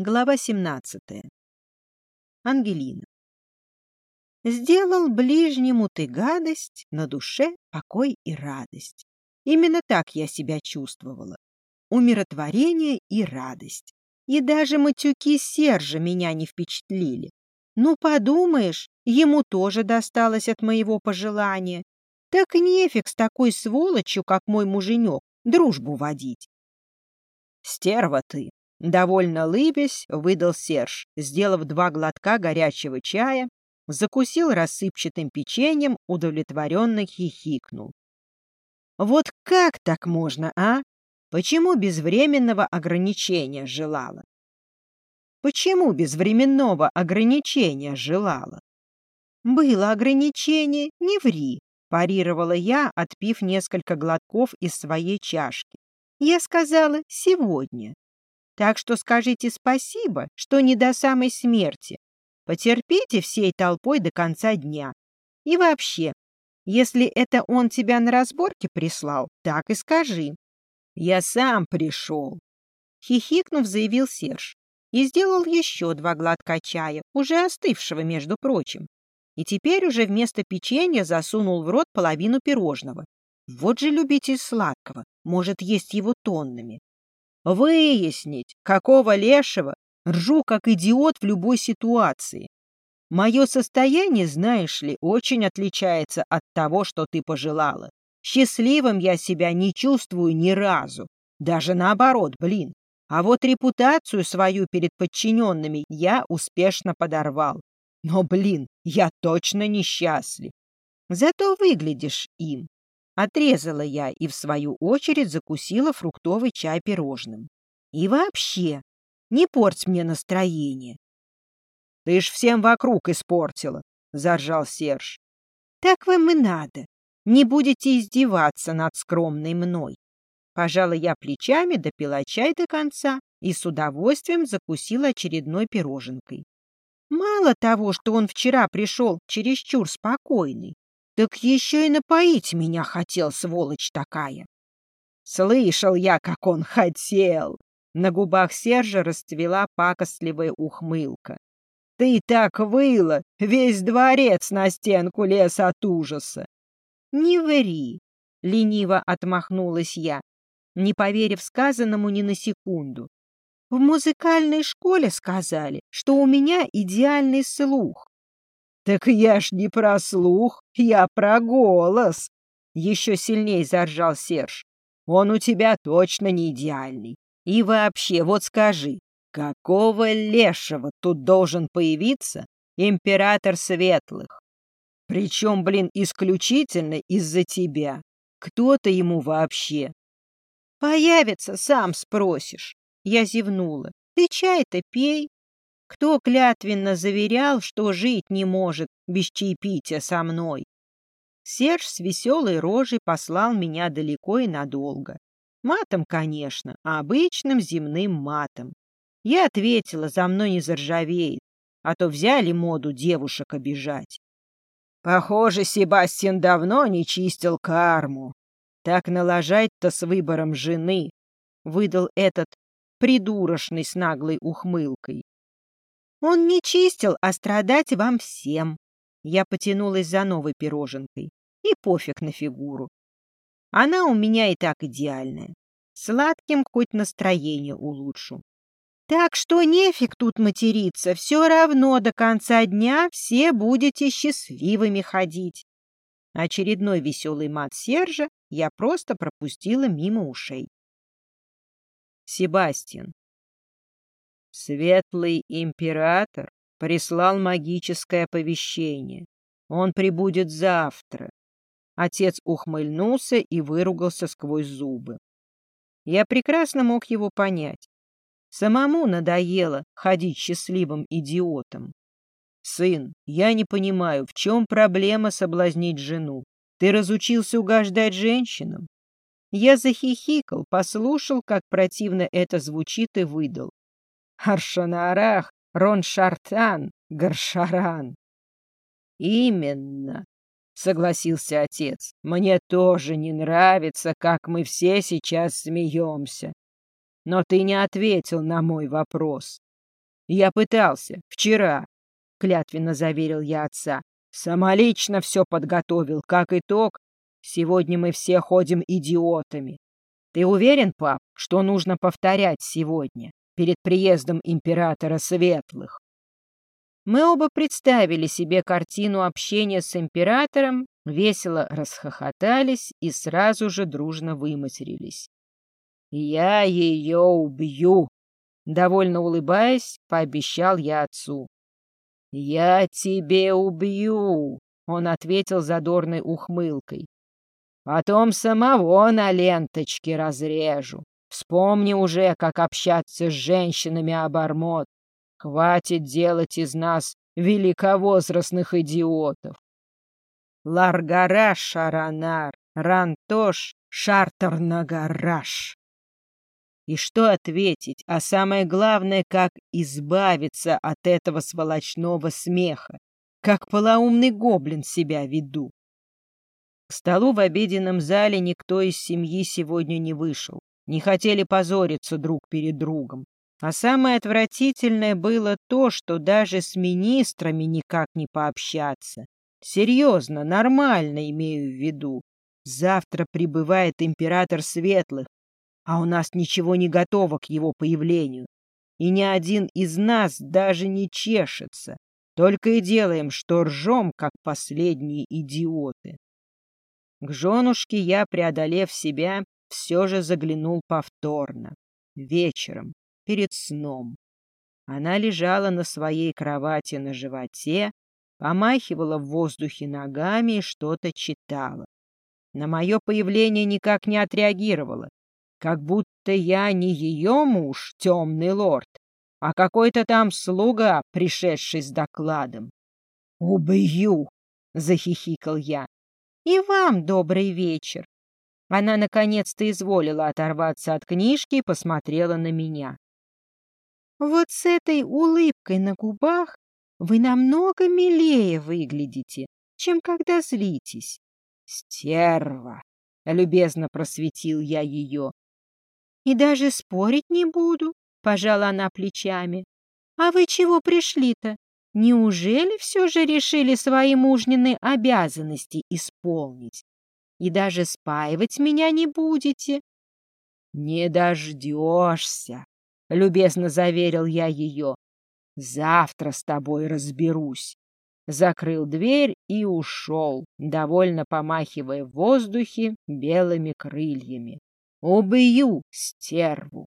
Глава 17. Ангелина. Сделал ближнему ты гадость, на душе покой и радость. Именно так я себя чувствовала. Умиротворение и радость. И даже матюки Сержа меня не впечатлили. Ну, подумаешь, ему тоже досталось от моего пожелания. Так нефиг с такой сволочью, как мой муженек, дружбу водить. Стерва ты, Довольно лыбясь, выдал Серж, сделав два глотка горячего чая, закусил рассыпчатым печеньем, удовлетворенно хихикнул. Вот как так можно, а? Почему без временного ограничения желала? Почему без временного ограничения желала? Было ограничение, не ври, парировала я, отпив несколько глотков из своей чашки. Я сказала «сегодня». Так что скажите спасибо, что не до самой смерти. Потерпите всей толпой до конца дня. И вообще, если это он тебя на разборке прислал, так и скажи. Я сам пришел. Хихикнув, заявил Серж. И сделал еще два глотка чая, уже остывшего, между прочим. И теперь уже вместо печенья засунул в рот половину пирожного. Вот же любитель сладкого, может есть его тоннами. Выяснить, какого лешего ржу как идиот в любой ситуации. Мое состояние, знаешь ли, очень отличается от того, что ты пожелала. Счастливым я себя не чувствую ни разу. Даже наоборот, блин. А вот репутацию свою перед подчиненными я успешно подорвал. Но, блин, я точно несчастлив. Зато выглядишь им. Отрезала я и, в свою очередь, закусила фруктовый чай пирожным. И вообще, не порть мне настроение. — Ты ж всем вокруг испортила, — заржал Серж. — Так вам и надо. Не будете издеваться над скромной мной. Пожала я плечами, допила чай до конца и с удовольствием закусила очередной пироженкой. Мало того, что он вчера пришел чересчур спокойный, так еще и напоить меня хотел, сволочь такая. Слышал я, как он хотел. На губах Сержа расцвела пакостливая ухмылка. Ты так выла, весь дворец на стенку лез от ужаса. Не ври, лениво отмахнулась я, не поверив сказанному ни на секунду. В музыкальной школе сказали, что у меня идеальный слух. «Так я ж не про слух, я про голос!» Еще сильнее заржал Серж. «Он у тебя точно не идеальный. И вообще, вот скажи, какого лешего тут должен появиться император светлых? Причем, блин, исключительно из-за тебя. Кто-то ему вообще?» «Появится, сам спросишь». Я зевнула. «Ты чай-то пей, кто клятвенно заверял, что жить не может без чаепития со мной? Серж с веселой рожей послал меня далеко и надолго. Матом, конечно, а обычным земным матом. Я ответила, за мной не заржавеет, а то взяли моду девушек обижать. Похоже, Себастьян давно не чистил карму. Так налажать-то с выбором жены, — выдал этот придурочный с наглой ухмылкой. Он не чистил, а страдать вам всем. Я потянулась за новой пироженкой. И пофиг на фигуру. Она у меня и так идеальная. Сладким хоть настроение улучшу. Так что нефиг тут материться, все равно до конца дня все будете счастливыми ходить. Очередной веселый мат Сержа я просто пропустила мимо ушей. Себастьян, Светлый император прислал магическое оповещение. Он прибудет завтра. Отец ухмыльнулся и выругался сквозь зубы. Я прекрасно мог его понять. Самому надоело ходить счастливым идиотом. Сын, я не понимаю, в чем проблема соблазнить жену? Ты разучился угождать женщинам? Я захихикал, послушал, как противно это звучит, и выдал. Аршанарах, Роншартан, Гаршаран. Именно, согласился отец. Мне тоже не нравится, как мы все сейчас смеемся. Но ты не ответил на мой вопрос. Я пытался, вчера, — клятвенно заверил я отца. Самолично все подготовил. Как итог, сегодня мы все ходим идиотами. Ты уверен, пап, что нужно повторять сегодня, перед приездом императора Светлых? Мы оба представили себе картину общения с императором, весело расхохотались и сразу же дружно выматерились. «Я ее убью!» Довольно улыбаясь, пообещал я отцу. «Я тебе убью!» — он ответил задорной ухмылкой. «Потом самого на ленточке разрежу. Вспомни уже, как общаться с женщинами обормот. Хватит делать из нас великовозрастных идиотов. Ларгараш Шаранар, Рантош Шартарнагараш. И что ответить, а самое главное, как избавиться от этого сволочного смеха, как полоумный гоблин себя веду. К столу в обеденном зале никто из семьи сегодня не вышел. Не хотели позориться друг перед другом. А самое отвратительное было то, что даже с министрами никак не пообщаться. Серьезно, нормально имею в виду. Завтра прибывает император Светлых, а у нас ничего не готово к его появлению. И ни один из нас даже не чешется. Только и делаем, что ржем, как последние идиоты. К женушке я, преодолев себя, все же заглянул повторно. Вечером, перед сном. Она лежала на своей кровати на животе, помахивала в воздухе ногами и что-то читала. На мое появление никак не отреагировала, как будто я не ее муж, темный лорд, а какой-то там слуга, пришедший с докладом. «Убью!» — захихикал я. «И вам добрый вечер!» Она наконец-то изволила оторваться от книжки и посмотрела на меня. Вот с этой улыбкой на губах вы намного милее выглядите, чем когда злитесь. Стерва! — любезно просветил я ее. И даже спорить не буду, — пожала она плечами. А вы чего пришли-то? Неужели все же решили свои мужнины обязанности исполнить? И даже спаивать меня не будете? Не дождешься, — любезно заверил я ее. «Завтра с тобой разберусь». Закрыл дверь и ушел, довольно помахивая в воздухе белыми крыльями. «Убью стерву!»